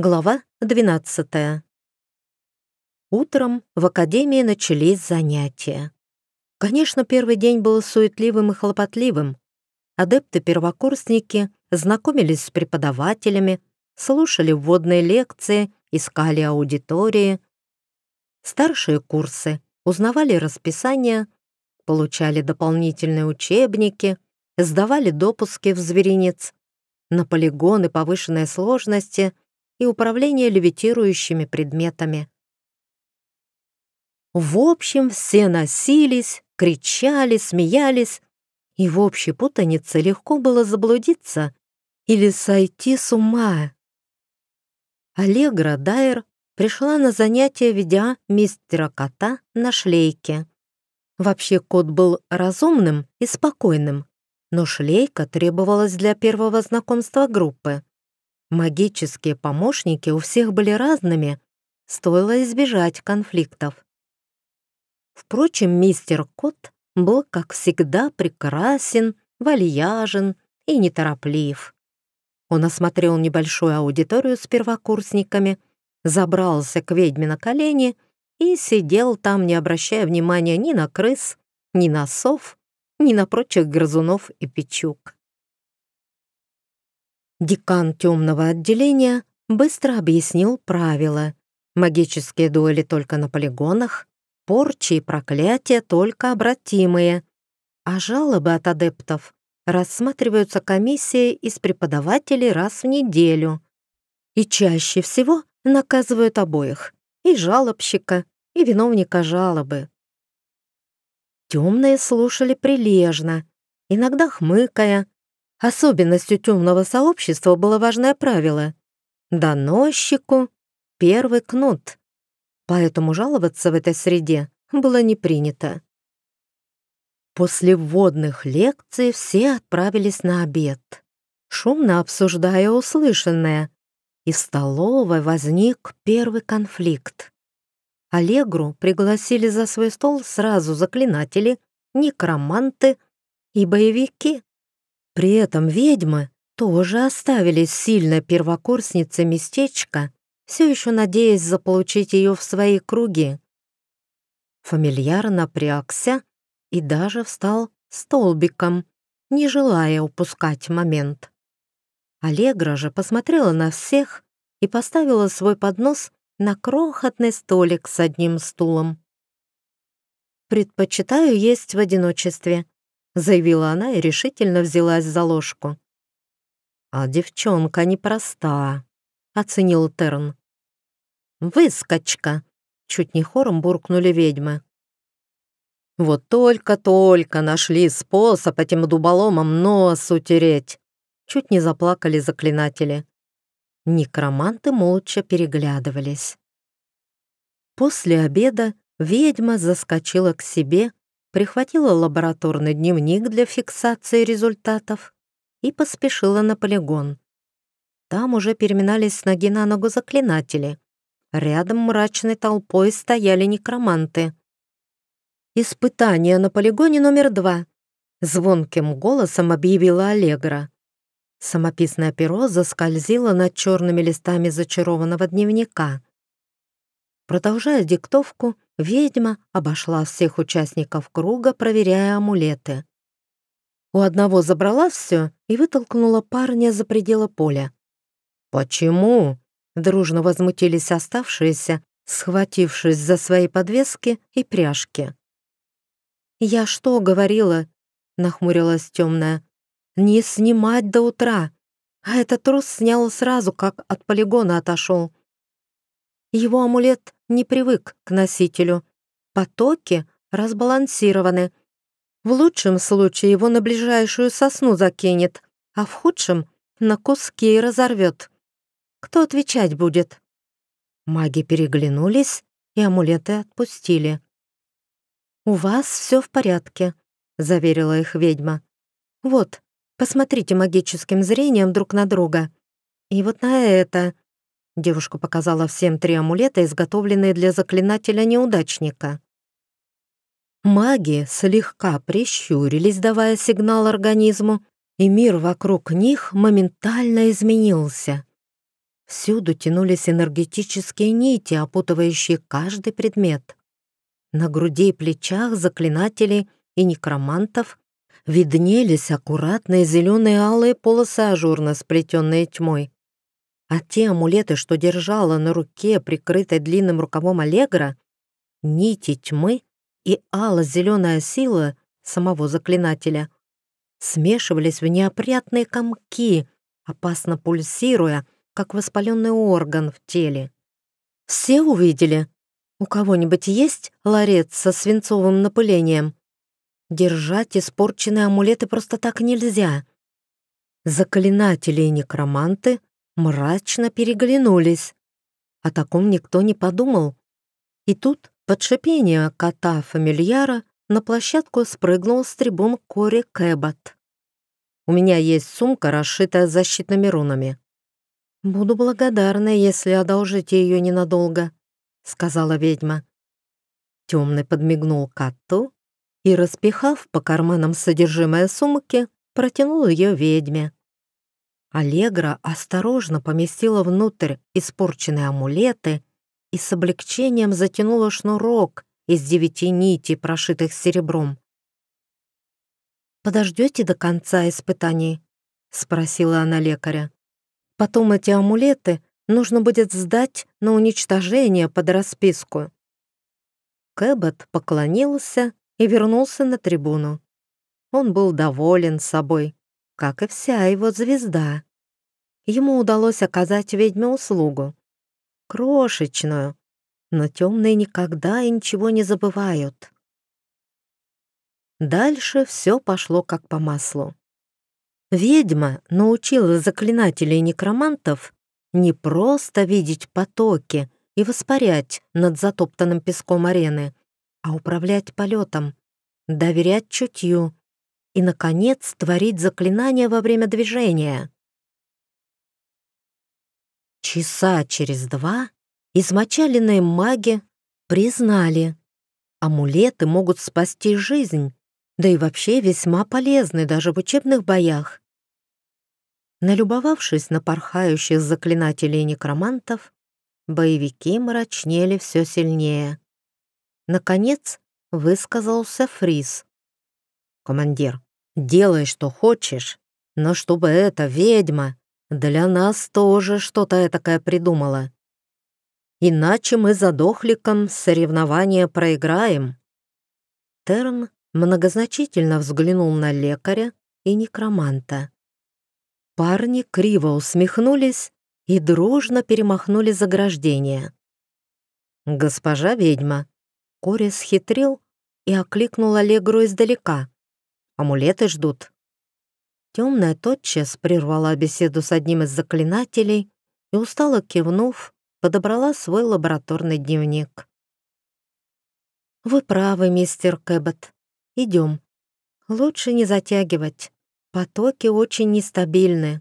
Глава 12. Утром в академии начались занятия. Конечно, первый день был суетливым и хлопотливым. Адепты-первокурсники знакомились с преподавателями, слушали вводные лекции, искали аудитории. Старшие курсы узнавали расписание, получали дополнительные учебники, сдавали допуски в зверинец, на полигоны повышенной сложности — и управление левитирующими предметами. В общем, все носились, кричали, смеялись, и в общей путанице легко было заблудиться или сойти с ума. Аллегра Дайер пришла на занятие, ведя мистера кота на шлейке. Вообще кот был разумным и спокойным, но шлейка требовалась для первого знакомства группы. Магические помощники у всех были разными, стоило избежать конфликтов. Впрочем, мистер Кот был, как всегда, прекрасен, вальяжен и нетороплив. Он осмотрел небольшую аудиторию с первокурсниками, забрался к ведьме на колени и сидел там, не обращая внимания ни на крыс, ни на сов, ни на прочих грызунов и печук. Декан темного отделения быстро объяснил правила. Магические дуэли только на полигонах, порчи и проклятия только обратимые, а жалобы от адептов рассматриваются комиссией из преподавателей раз в неделю. И чаще всего наказывают обоих, и жалобщика, и виновника жалобы. Темные слушали прилежно, иногда хмыкая, Особенностью темного сообщества было важное правило — доносчику первый кнут, поэтому жаловаться в этой среде было не принято. После вводных лекций все отправились на обед, шумно обсуждая услышанное, и в столовой возник первый конфликт. Аллегру пригласили за свой стол сразу заклинатели, некроманты и боевики. При этом ведьмы тоже оставили сильно первокурснице местечко, все еще надеясь заполучить ее в свои круги. Фамильяр напрягся и даже встал столбиком, не желая упускать момент. Аллегра же посмотрела на всех и поставила свой поднос на крохотный столик с одним стулом. «Предпочитаю есть в одиночестве», заявила она и решительно взялась за ложку. «А девчонка непроста», — оценил Терн. «Выскочка!» — чуть не хором буркнули ведьмы. «Вот только-только нашли способ этим дуболомом нос утереть!» Чуть не заплакали заклинатели. Некроманты молча переглядывались. После обеда ведьма заскочила к себе прихватила лабораторный дневник для фиксации результатов и поспешила на полигон. Там уже переминались с ноги на ногу заклинатели. Рядом мрачной толпой стояли некроманты. «Испытание на полигоне номер два», — звонким голосом объявила Аллегра. Самописное перо заскользило над черными листами зачарованного дневника. Продолжая диктовку, Ведьма обошла всех участников круга, проверяя амулеты. У одного забрала все и вытолкнула парня за пределы поля. «Почему?» — дружно возмутились оставшиеся, схватившись за свои подвески и пряжки. «Я что говорила?» — нахмурилась темная. «Не снимать до утра!» А этот трус снял сразу, как от полигона отошел. Его амулет не привык к носителю. Потоки разбалансированы. В лучшем случае его на ближайшую сосну закинет, а в худшем — на куски разорвет. Кто отвечать будет? Маги переглянулись и амулеты отпустили. «У вас все в порядке», — заверила их ведьма. «Вот, посмотрите магическим зрением друг на друга. И вот на это Девушка показала всем три амулета, изготовленные для заклинателя-неудачника. Маги слегка прищурились, давая сигнал организму, и мир вокруг них моментально изменился. Всюду тянулись энергетические нити, опутывающие каждый предмет. На груди и плечах заклинателей и некромантов виднелись аккуратные зеленые алые полосы ажурно сплетенные тьмой. А те амулеты, что держала на руке, прикрытой длинным рукавом Аллегра, нити тьмы и ало-зеленая сила самого заклинателя смешивались в неопрятные комки, опасно пульсируя, как воспаленный орган в теле. Все увидели, у кого-нибудь есть ларец со свинцовым напылением? Держать испорченные амулеты просто так нельзя. Заклинатели и некроманты мрачно переглянулись. О таком никто не подумал. И тут, под шипение кота-фамильяра, на площадку спрыгнул с трибун Кори Кэббот. «У меня есть сумка, расшитая защитными рунами. Буду благодарна, если одолжите ее ненадолго», сказала ведьма. Темный подмигнул коту и, распихав по карманам содержимое сумки, протянул ее ведьме. Аллегра осторожно поместила внутрь испорченные амулеты и с облегчением затянула шнурок из девяти нитей, прошитых серебром. «Подождете до конца испытаний?» — спросила она лекаря. «Потом эти амулеты нужно будет сдать на уничтожение под расписку. Кэббот поклонился и вернулся на трибуну. Он был доволен собой, как и вся его звезда. Ему удалось оказать ведьме услугу. Крошечную, но темные никогда и ничего не забывают. Дальше все пошло как по маслу. Ведьма научила заклинателей некромантов не просто видеть потоки и воспарять над затоптанным песком арены, а управлять полетом, доверять чутью и, наконец, творить заклинания во время движения. Часа через два измочаленные маги признали, амулеты могут спасти жизнь, да и вообще весьма полезны даже в учебных боях. Налюбовавшись на порхающих заклинателей и некромантов, боевики мрачнели все сильнее. Наконец высказался Фрис. «Командир, делай, что хочешь, но чтобы эта ведьма для нас тоже что-то этакое придумала. Иначе мы за дохликом соревнования проиграем». Терн многозначительно взглянул на лекаря и некроманта. Парни криво усмехнулись и дружно перемахнули заграждение. «Госпожа ведьма!» Кори схитрил и окликнул Аллегру издалека. «Амулеты ждут». Темная тотчас прервала беседу с одним из заклинателей и, устало кивнув, подобрала свой лабораторный дневник. «Вы правы, мистер Кэббот. Идем. Лучше не затягивать. Потоки очень нестабильны.